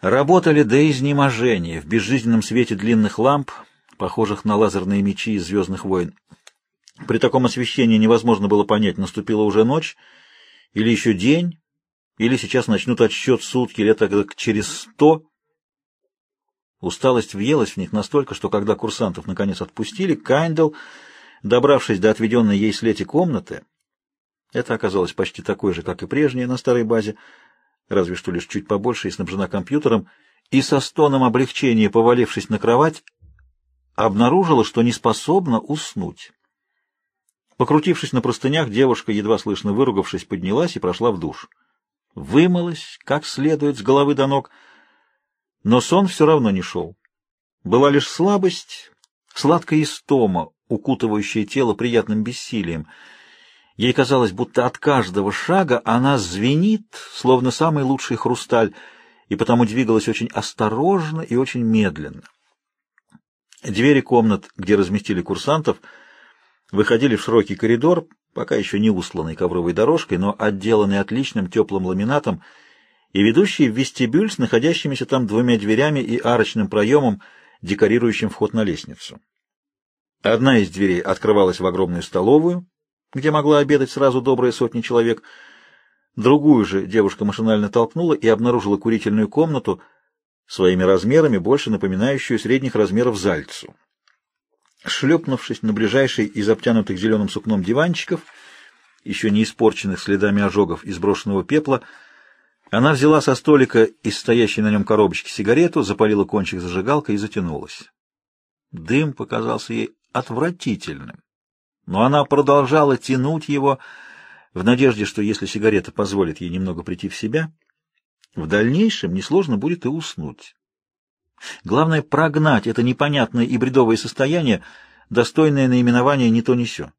Работали до изнеможения в безжизненном свете длинных ламп, похожих на лазерные мечи из «Звездных войн». При таком освещении невозможно было понять, наступила уже ночь или еще день, или сейчас начнут отсчет сутки лет через сто. Усталость въелась в них настолько, что когда курсантов наконец отпустили, Кайндл, добравшись до отведенной ей слети комнаты, это оказалось почти такой же, как и прежняя на старой базе, разве что лишь чуть побольше и снабжена компьютером, и со стоном облегчения, повалившись на кровать, обнаружила, что не способна уснуть. Покрутившись на простынях, девушка, едва слышно выругавшись, поднялась и прошла в душ. Вымылась, как следует, с головы до ног, но сон все равно не шел. Была лишь слабость, сладкая истома, укутывающая тело приятным бессилием. Ей казалось, будто от каждого шага она звенит, словно самый лучший хрусталь, и потому двигалась очень осторожно и очень медленно. Двери комнат, где разместили курсантов, выходили в широкий коридор, пока еще не усланный ковровой дорожкой, но отделанный отличным теплым ламинатом, и ведущий в вестибюль с находящимися там двумя дверями и арочным проемом, декорирующим вход на лестницу. Одна из дверей открывалась в огромную столовую, где могла обедать сразу добрая сотня человек. Другую же девушка машинально толкнула и обнаружила курительную комнату, своими размерами больше напоминающую средних размеров зальцу. Шлепнувшись на ближайший из обтянутых зеленым сукном диванчиков, еще не испорченных следами ожогов и сброшенного пепла, она взяла со столика из стоящей на нем коробочки сигарету, запалила кончик зажигалкой и затянулась. Дым показался ей отвратительным, но она продолжала тянуть его в надежде, что если сигарета позволит ей немного прийти в себя, в дальнейшем несложно будет и уснуть. Главное — прогнать это непонятное и бредовое состояние, достойное наименования «не то ни сё».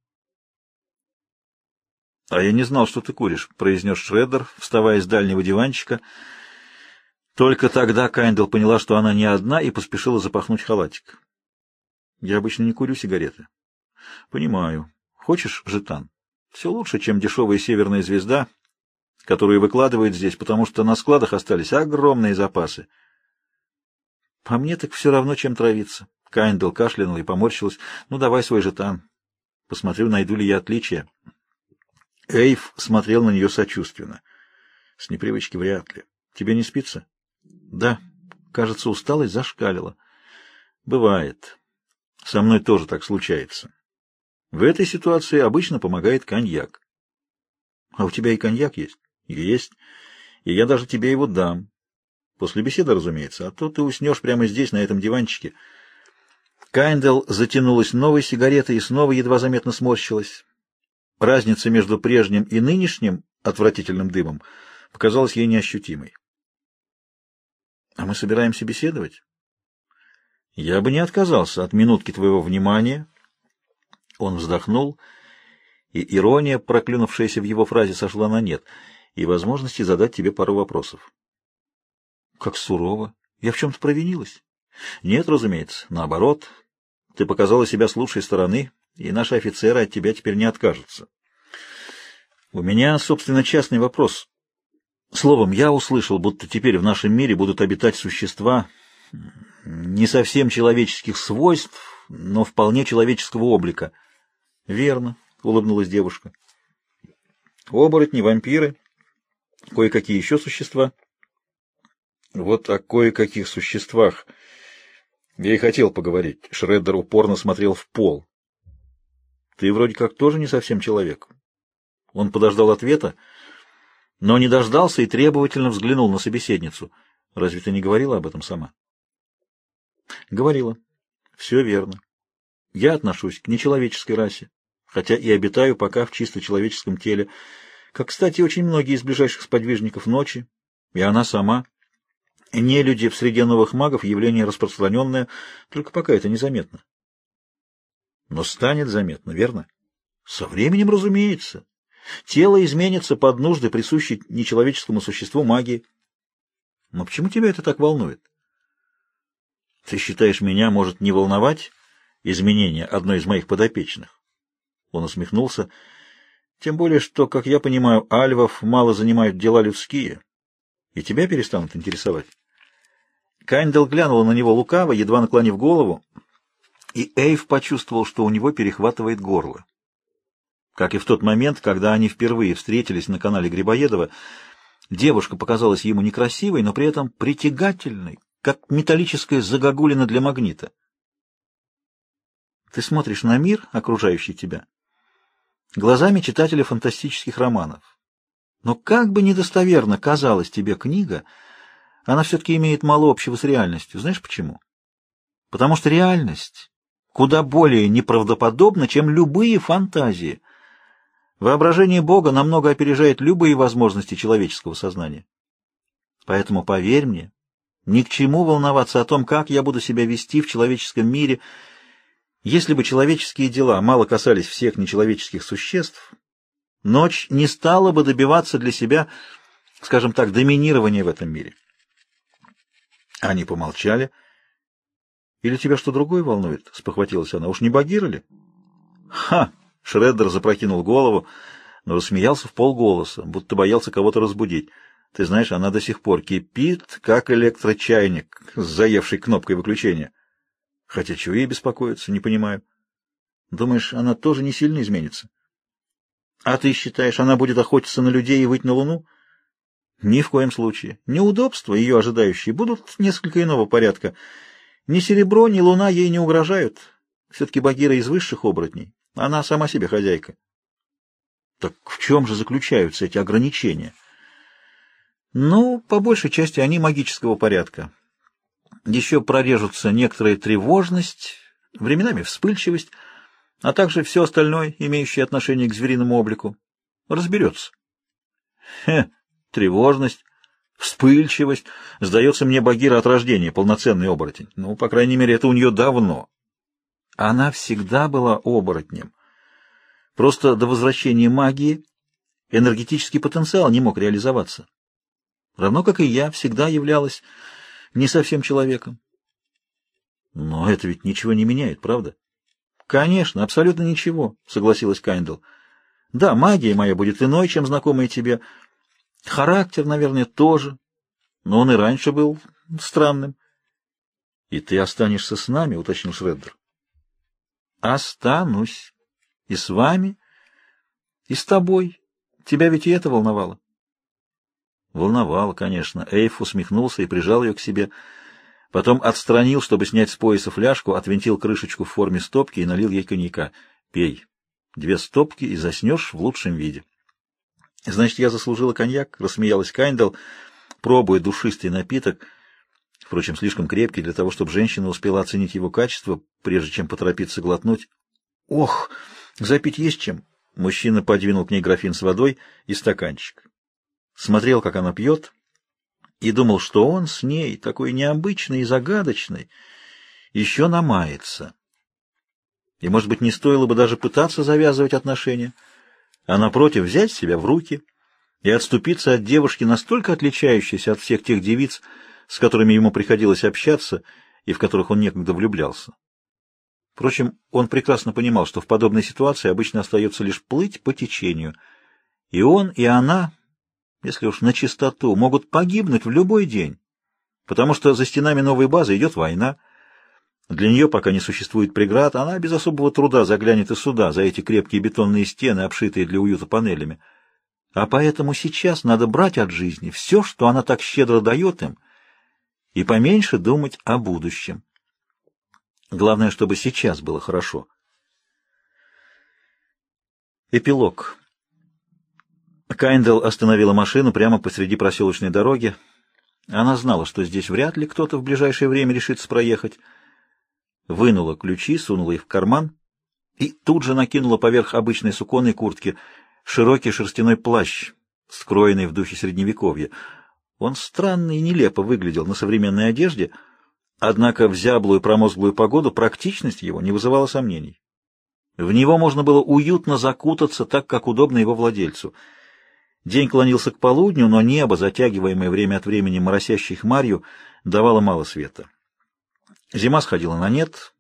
— А я не знал, что ты куришь, — произнес Шреддер, вставая с дальнего диванчика. Только тогда Кайндл поняла, что она не одна, и поспешила запахнуть халатик. — Я обычно не курю сигареты. — Понимаю. Хочешь житан? Все лучше, чем дешевая северная звезда, которую выкладывают здесь, потому что на складах остались огромные запасы. — По мне так все равно, чем травиться. Кайндл кашлянула и поморщилась. — Ну, давай свой житан. Посмотрю, найду ли я отличия. Эйв смотрел на нее сочувственно. С непривычки вряд ли. Тебе не спится? Да. Кажется, усталость зашкалила. Бывает. Со мной тоже так случается. В этой ситуации обычно помогает коньяк. А у тебя и коньяк есть? Есть. И я даже тебе его дам. После беседы, разумеется. А то ты уснешь прямо здесь, на этом диванчике. Кайндл затянулась новой сигаретой и снова едва заметно сморщилась. Разница между прежним и нынешним отвратительным дымом показалась ей неощутимой. — А мы собираемся беседовать? — Я бы не отказался от минутки твоего внимания. Он вздохнул, и ирония, проклюнувшаяся в его фразе, сошла на нет, и возможности задать тебе пару вопросов. — Как сурово. Я в чем-то провинилась? — Нет, разумеется. Наоборот. Ты показала себя с лучшей стороны, и наши офицеры от тебя теперь не откажутся. У меня, собственно, частный вопрос. Словом, я услышал, будто теперь в нашем мире будут обитать существа не совсем человеческих свойств, но вполне человеческого облика. — Верно, — улыбнулась девушка. — Оборотни, вампиры, кое-какие еще существа. Вот о кое-каких существах я и хотел поговорить. Шреддер упорно смотрел в пол. Ты вроде как тоже не совсем человек. Он подождал ответа, но не дождался и требовательно взглянул на собеседницу. Разве ты не говорила об этом сама? Говорила. Все верно. Я отношусь к нечеловеческой расе, хотя и обитаю пока в чисто человеческом теле, как, кстати, очень многие из ближайших сподвижников ночи, и она сама. Не люди в среде новых магов явление распространенное, только пока это незаметно. Но станет заметно, верно? Со временем, разумеется. Тело изменится под нужды, присущей нечеловеческому существу магии. Но почему тебя это так волнует? Ты считаешь, меня может не волновать изменение одной из моих подопечных? Он усмехнулся. Тем более, что, как я понимаю, альвов мало занимают дела людские, и тебя перестанут интересовать. Кайндел глянула на него лукаво, едва наклонив голову, и Эйв почувствовал, что у него перехватывает горло. Как и в тот момент, когда они впервые встретились на канале Грибоедова, девушка показалась ему некрасивой, но при этом притягательной, как металлическая загогулина для магнита. Ты смотришь на мир, окружающий тебя, глазами читателя фантастических романов. Но как бы недостоверно казалась тебе книга, она все-таки имеет мало общего с реальностью. Знаешь почему? Потому что реальность куда более неправдоподобна, чем любые фантазии. Воображение Бога намного опережает любые возможности человеческого сознания. Поэтому поверь мне, ни к чему волноваться о том, как я буду себя вести в человеческом мире. Если бы человеческие дела мало касались всех нечеловеческих существ, ночь не стала бы добиваться для себя, скажем так, доминирования в этом мире. Они помолчали. «Или тебя что другое волнует?» — спохватилась она. «Уж не Багира ли?» «Ха!» — Шреддер запрокинул голову, но рассмеялся в полголоса, будто боялся кого-то разбудить. Ты знаешь, она до сих пор кипит, как электрочайник с заевшей кнопкой выключения. Хотя чего ей беспокоиться, не понимаю. Думаешь, она тоже не сильно изменится? А ты считаешь, она будет охотиться на людей и выйти на Луну? Ни в коем случае. Неудобства, ее ожидающие, будут несколько иного порядка. Ни серебро, ни луна ей не угрожают. Все-таки Багира из высших оборотней. Она сама себе хозяйка. Так в чем же заключаются эти ограничения? Ну, по большей части они магического порядка. Еще прорежутся некоторая тревожность, временами вспыльчивость, а также все остальное, имеющее отношение к звериному облику. Разберется. Хе, тревожность, вспыльчивость. Сдается мне Багира от рождения, полноценный оборотень. Ну, по крайней мере, это у нее давно. Она всегда была оборотнем. Просто до возвращения магии энергетический потенциал не мог реализоваться равно как и я, всегда являлась не совсем человеком. Но это ведь ничего не меняет, правда? Конечно, абсолютно ничего, согласилась Кайндл. Да, магия моя будет иной, чем знакомая тебе. Характер, наверное, тоже. Но он и раньше был странным. И ты останешься с нами, уточнил Шреддер. Останусь. И с вами, и с тобой. Тебя ведь и это волновало. Волновало, конечно. Эйф усмехнулся и прижал ее к себе. Потом отстранил, чтобы снять с пояса фляжку, отвинтил крышечку в форме стопки и налил ей коньяка. «Пей. Две стопки и заснешь в лучшем виде». «Значит, я заслужила коньяк?» — рассмеялась Кайндал, пробуя душистый напиток, впрочем, слишком крепкий для того, чтобы женщина успела оценить его качество, прежде чем поторопиться глотнуть. «Ох, запить есть чем!» Мужчина подвинул к ней графин с водой и стаканчик смотрел, как она пьет, и думал, что он с ней, такой необычный и загадочный, еще намается. И, может быть, не стоило бы даже пытаться завязывать отношения, а, напротив, взять себя в руки и отступиться от девушки, настолько отличающейся от всех тех девиц, с которыми ему приходилось общаться и в которых он некогда влюблялся. Впрочем, он прекрасно понимал, что в подобной ситуации обычно остается лишь плыть по течению. И он, и она если уж на чистоту, могут погибнуть в любой день, потому что за стенами новой базы идет война. Для нее пока не существует преград, она без особого труда заглянет и сюда, за эти крепкие бетонные стены, обшитые для уюта панелями. А поэтому сейчас надо брать от жизни все, что она так щедро дает им, и поменьше думать о будущем. Главное, чтобы сейчас было хорошо. Эпилог. Кайндл остановила машину прямо посреди проселочной дороги. Она знала, что здесь вряд ли кто-то в ближайшее время решится проехать. Вынула ключи, сунула их в карман и тут же накинула поверх обычной суконной куртки широкий шерстяной плащ, скроенный в духе Средневековья. Он странно и нелепо выглядел на современной одежде, однако в зяблую промозглую погоду практичность его не вызывала сомнений. В него можно было уютно закутаться так, как удобно его владельцу — День клонился к полудню, но небо, затягиваемое время от времени моросящей хмарью, давало мало света. Зима сходила на нет,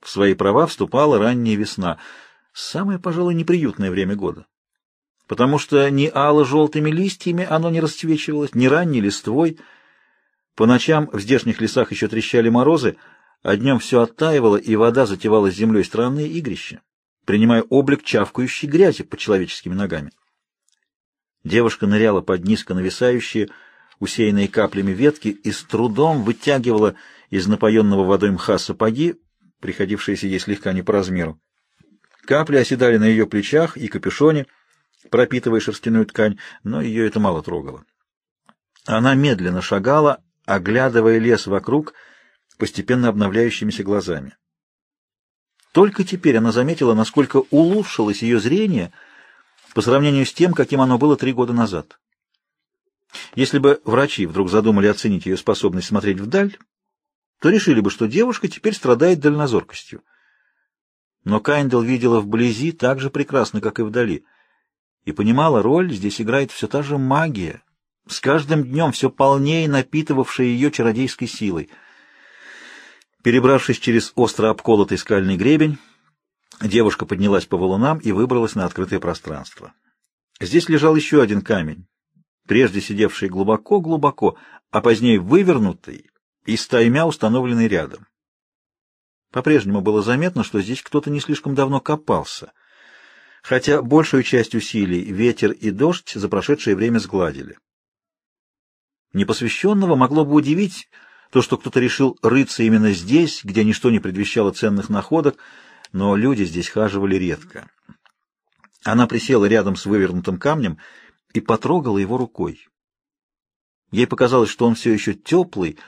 в свои права вступала ранняя весна, самое, пожалуй, неприютное время года. Потому что ни ало-желтыми листьями оно не расцвечивалось, ни ранней листвой. По ночам в здешних лесах еще трещали морозы, а днем все оттаивало, и вода затевала с землей странные игрища, принимая облик чавкающей грязи под человеческими ногами. Девушка ныряла под низко нависающие, усеянные каплями ветки, и с трудом вытягивала из напоенного водой мха сапоги, приходившиеся ей слегка не по размеру. Капли оседали на ее плечах и капюшоне, пропитывая шерстяную ткань, но ее это мало трогало. Она медленно шагала, оглядывая лес вокруг, постепенно обновляющимися глазами. Только теперь она заметила, насколько улучшилось ее зрение по сравнению с тем, каким оно было три года назад. Если бы врачи вдруг задумали оценить ее способность смотреть вдаль, то решили бы, что девушка теперь страдает дальнозоркостью. Но Кайндл видела вблизи так же прекрасно, как и вдали, и понимала, роль здесь играет все та же магия, с каждым днем все полнее напитывавшая ее чародейской силой. Перебравшись через остро обколотый скальный гребень, девушка поднялась по валунам и выбралась на открытое пространство. Здесь лежал еще один камень, прежде сидевший глубоко-глубоко, а позднее вывернутый и стаймя установленный рядом. По-прежнему было заметно, что здесь кто-то не слишком давно копался, хотя большую часть усилий ветер и дождь за прошедшее время сгладили. Непосвященного могло бы удивить то, что кто-то решил рыться именно здесь, где ничто не предвещало ценных находок, но люди здесь хаживали редко. Она присела рядом с вывернутым камнем и потрогала его рукой. Ей показалось, что он все еще теплый,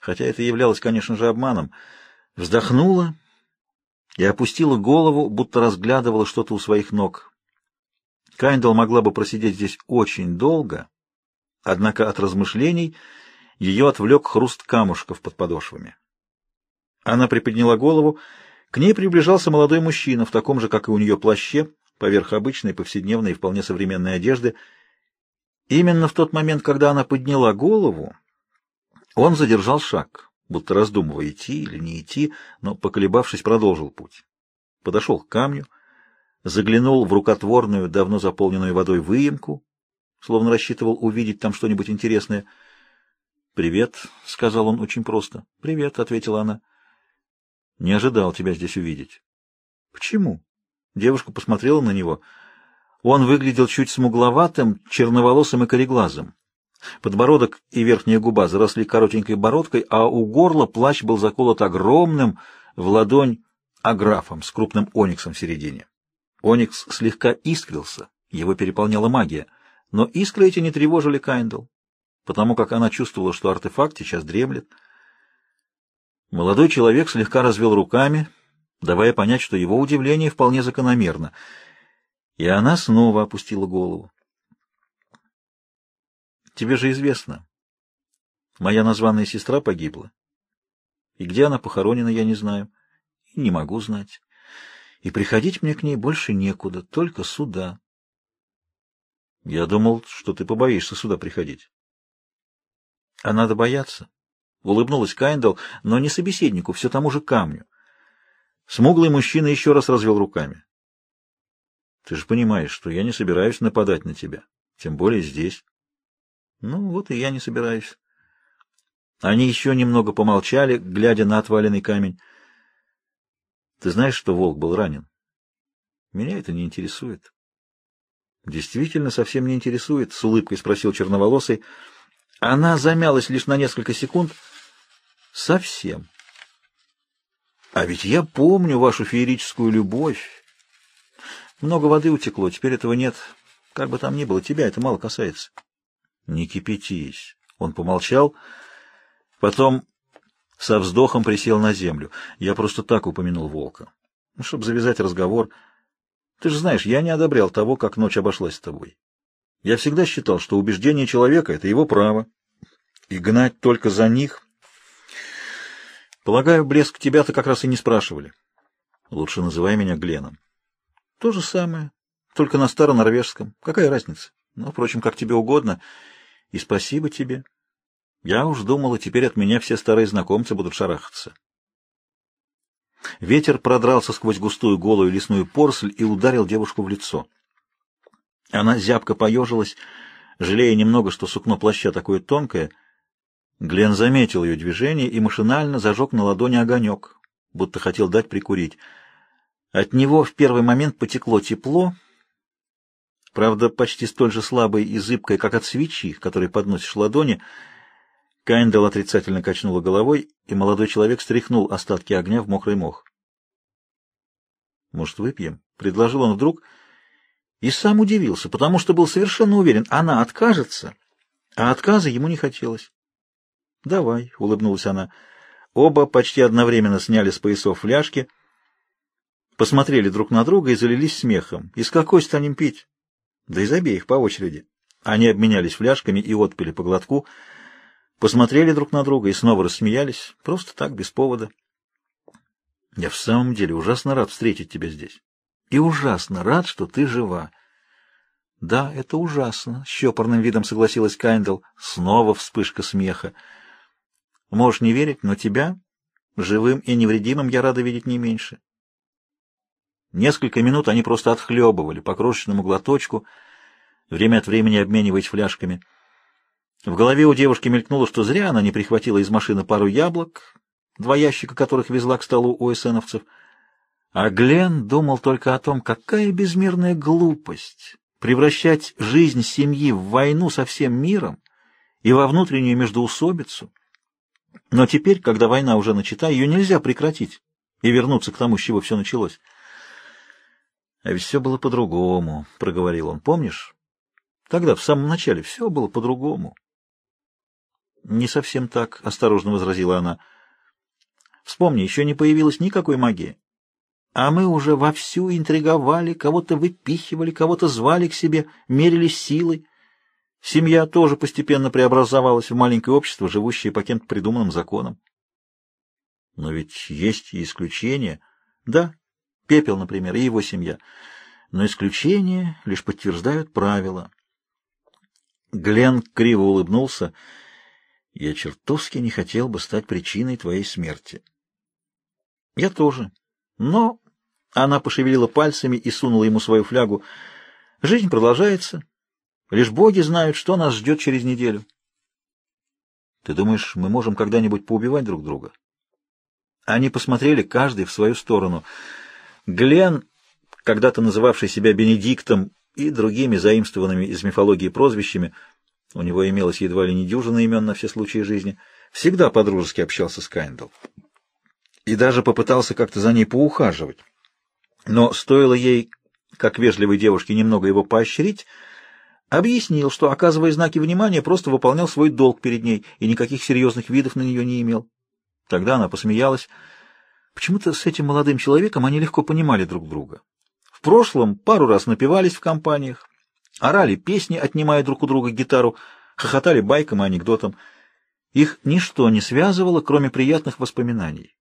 хотя это являлось, конечно же, обманом. Вздохнула и опустила голову, будто разглядывала что-то у своих ног. Кайндал могла бы просидеть здесь очень долго, однако от размышлений ее отвлек хруст камушков под подошвами. Она приподняла голову, к ней приближался молодой мужчина в таком же, как и у нее, плаще, поверх обычной повседневной и вполне современной одежды. Именно в тот момент, когда она подняла голову, он задержал шаг, будто раздумывая, идти или не идти, но, поколебавшись, продолжил путь. Подошел к камню, заглянул в рукотворную, давно заполненную водой выемку, словно рассчитывал увидеть там что-нибудь интересное. «Привет», — сказал он очень просто. «Привет», — ответила она. «Не ожидал тебя здесь увидеть». «Почему?» Девушка посмотрела на него. Он выглядел чуть смугловатым, черноволосым и кореглазым. Подбородок и верхняя губа заросли коротенькой бородкой, а у горла плащ был заколот огромным в ладонь аграфом с крупным ониксом в середине. Оникс слегка искрился, его переполняла магия, но искры эти не тревожили Кайндл, потому как она чувствовала, что артефакт сейчас дремлет. Молодой человек слегка развел руками, давая понять, что его удивление вполне закономерно, и она снова опустила голову. Тебе же известно. Моя названная сестра погибла. И где она похоронена, я не знаю. И не могу знать. И приходить мне к ней больше некуда, только сюда. Я думал, что ты побоишься сюда приходить. А надо бояться. Улыбнулась Кайндал, но не собеседнику, все тому же камню. Смуглый мужчина еще раз развел руками. Ты же понимаешь, что я не собираюсь нападать на тебя, тем более здесь. Ну, вот и я не собираюсь. Они еще немного помолчали, глядя на отваленный камень. Ты знаешь, что волк был ранен? Меня это не интересует. Действительно, совсем не интересует, с улыбкой спросил черноволосый. Она замялась лишь на несколько секунд. Совсем. А ведь я помню вашу феерическую любовь. Много воды утекло, теперь этого нет. Как бы там ни было, тебя это мало касается. Не кипятись. Он помолчал, потом со вздохом присел на землю. Я просто так упомянул волка. Ну, чтобы завязать разговор. Ты же знаешь, я не одобрял того, как ночь обошлась с тобой. Я всегда считал, что убеждение человека — это его право. И гнать только за них... Полагаю, блеск тебя-то как раз и не спрашивали. Лучше называй меня Гленом. То же самое, только на старонорвежском. Какая разница? Ну, впрочем, как тебе угодно. И спасибо тебе. Я уж думала, теперь от меня все старые знакомцы будут шарахаться. Ветер продрался сквозь густую голую лесную поросль и ударил девушку в лицо. Она зябко поежилась, жалея немного, что сукно плаща такое тонкое. Глен заметил ее движение и машинально зажег на ладони огонек, будто хотел дать прикурить. От него в первый момент потекло тепло, правда, почти столь же слабое и зыбкое, как от свечи, которой подносишь ладони. Кайндал отрицательно качнула головой, и молодой человек стряхнул остатки огня в мокрый мох. «Может, выпьем?» — предложил он вдруг, и сам удивился, потому что был совершенно уверен, она откажется, а отказа ему не хотелось. «Давай», — улыбнулась она. Оба почти одновременно сняли с поясов фляжки, посмотрели друг на друга и залились смехом. «Из какой станем пить?» «Да из обеих по очереди». Они обменялись фляжками и отпили по глотку, посмотрели друг на друга и снова рассмеялись, просто так, без повода. «Я в самом деле ужасно рад встретить тебя здесь. И ужасно рад, что ты жива». «Да, это ужасно», — с щепорным видом согласилась Кайндл. Снова вспышка смеха. Можешь не верить, но тебя, живым и невредимым, я рада видеть не меньше. Несколько минут они просто отхлебывали по крошечному глоточку, время от времени обмениваясь фляжками. В голове у девушки мелькнуло, что зря она не прихватила из машины пару яблок, два ящика которых везла к столу у эсеновцев. А Глен думал только о том, какая безмерная глупость превращать жизнь семьи в войну со всем миром и во внутреннюю междоусобицу, но теперь, когда война уже начата, ее нельзя прекратить и вернуться к тому, с чего все началось. — А ведь все было по-другому, — проговорил он. — Помнишь? Тогда, в самом начале, все было по-другому. — Не совсем так, — осторожно возразила она. — Вспомни, еще не появилась никакой магии. А мы уже вовсю интриговали, кого-то выпихивали, кого-то звали к себе, мерились силой. Семья тоже постепенно преобразовалась в маленькое общество, живущее по кем-то придуманным законам. Но ведь есть и исключения. Да, Пепел, например, и его семья. Но исключения лишь подтверждают правила. Глен криво улыбнулся. Я чертовски не хотел бы стать причиной твоей смерти. Я тоже. Но она пошевелила пальцами и сунула ему свою флягу. Жизнь продолжается. Лишь боги знают, что нас ждет через неделю. Ты думаешь, мы можем когда-нибудь поубивать друг друга? Они посмотрели каждый в свою сторону. Глен, когда-то называвший себя Бенедиктом и другими заимствованными из мифологии прозвищами, у него имелось едва ли не дюжина имен на все случаи жизни, всегда подружески общался с Кайндл. И даже попытался как-то за ней поухаживать. Но стоило ей, как вежливой девушке, немного его поощрить, Объяснил, что, оказывая знаки внимания, просто выполнял свой долг перед ней и никаких серьезных видов на нее не имел. Тогда она посмеялась. Почему-то с этим молодым человеком они легко понимали друг друга. В прошлом пару раз напивались в компаниях, орали песни, отнимая друг у друга гитару, хохотали байкам и анекдотам. Их ничто не связывало, кроме приятных воспоминаний.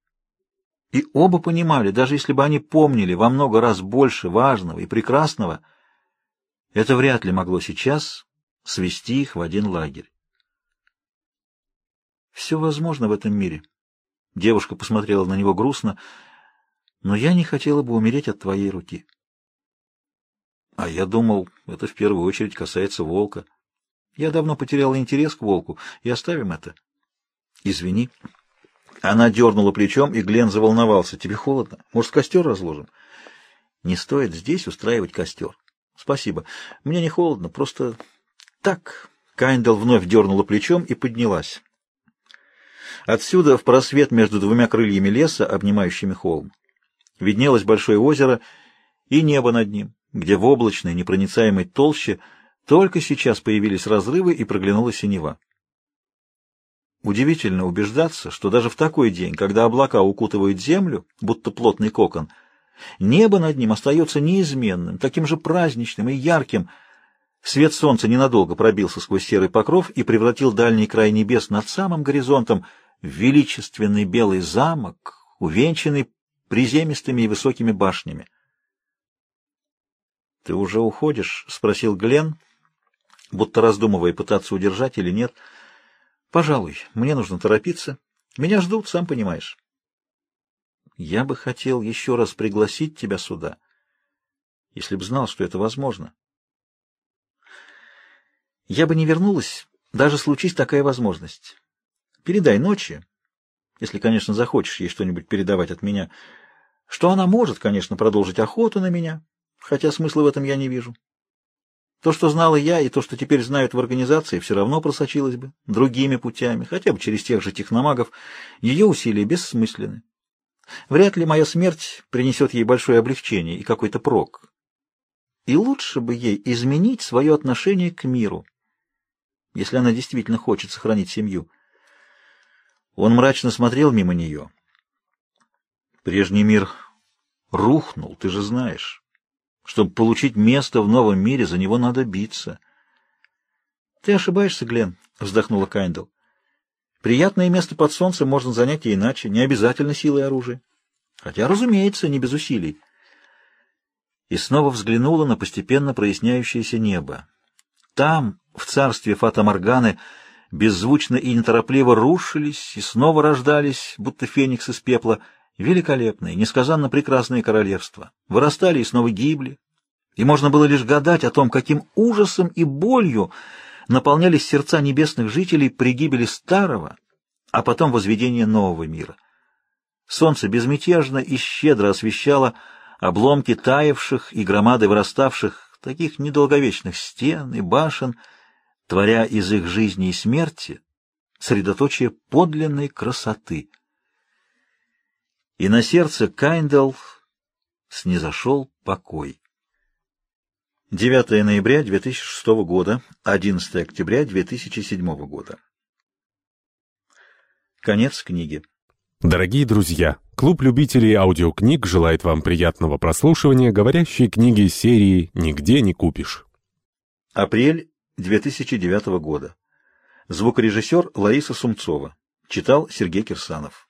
И оба понимали, даже если бы они помнили во много раз больше важного и прекрасного — это вряд ли могло сейчас свести их в один лагерь. Все возможно в этом мире. Девушка посмотрела на него грустно, но я не хотела бы умереть от твоей руки. А я думал, это в первую очередь касается волка. Я давно потеряла интерес к волку, и оставим это. Извини. Она дернула плечом, и Глен заволновался. Тебе холодно? Может, костер разложим? Не стоит здесь устраивать костер. Спасибо. Мне не холодно, просто так. Кайндал вновь дернула плечом и поднялась. Отсюда, в просвет между двумя крыльями леса, обнимающими холм, виднелось большое озеро и небо над ним, где в облачной непроницаемой толще только сейчас появились разрывы и проглянула синева. Удивительно убеждаться, что даже в такой день, когда облака укутывают землю, будто плотный кокон, Небо над ним остается неизменным, таким же праздничным и ярким. Свет солнца ненадолго пробился сквозь серый покров и превратил дальний край небес над самым горизонтом в величественный белый замок, увенчанный приземистыми и высокими башнями. — Ты уже уходишь? — спросил Глен, будто раздумывая, пытаться удержать или нет. — Пожалуй, мне нужно торопиться. Меня ждут, сам понимаешь. Я бы хотел еще раз пригласить тебя сюда, если б знал, что это возможно. Я бы не вернулась, даже случись такая возможность. Передай ночи, если, конечно, захочешь ей что-нибудь передавать от меня, что она может, конечно, продолжить охоту на меня, хотя смысла в этом я не вижу. То, что знала я, и то, что теперь знают в организации, все равно просочилось бы другими путями, хотя бы через тех же техномагов. Ее усилия бессмысленны. Вряд ли моя смерть принесет ей большое облегчение и какой-то прок. И лучше бы ей изменить свое отношение к миру, если она действительно хочет сохранить семью. Он мрачно смотрел мимо нее. Прежний мир рухнул, ты же знаешь. Чтобы получить место в новом мире, за него надо биться. — Ты ошибаешься, Глен, вздохнула Кайндл. — Приятное место под солнцем можно занять и иначе, не обязательно силой оружия. Хотя, разумеется, не без усилий. И снова взглянула на постепенно проясняющееся небо. Там, в царстве Фата-Морганы, беззвучно и неторопливо рушились и снова рождались, будто феникс из пепла — Великолепные, несказанно прекрасные королевства. Вырастали и снова гибли. И можно было лишь гадать о том, каким ужасом и болью наполнялись сердца небесных жителей при гибели старого, а потом возведения нового мира. Солнце безмятежно и щедро освещало обломки таявших и громады выраставших, таких недолговечных стен и башен, творя из их жизни и смерти средоточие подлинной красоты — и на сердце Кайндл снизошел покой. 9 ноября 2006 года, 11 октября 2007 года. Конец книги. Дорогие друзья, клуб любителей аудиокниг желает вам приятного прослушивания говорящей книги серии «Нигде не купишь». Апрель 2009 года. Звукорежиссер Лариса Сумцова. Читал Сергей Кирсанов.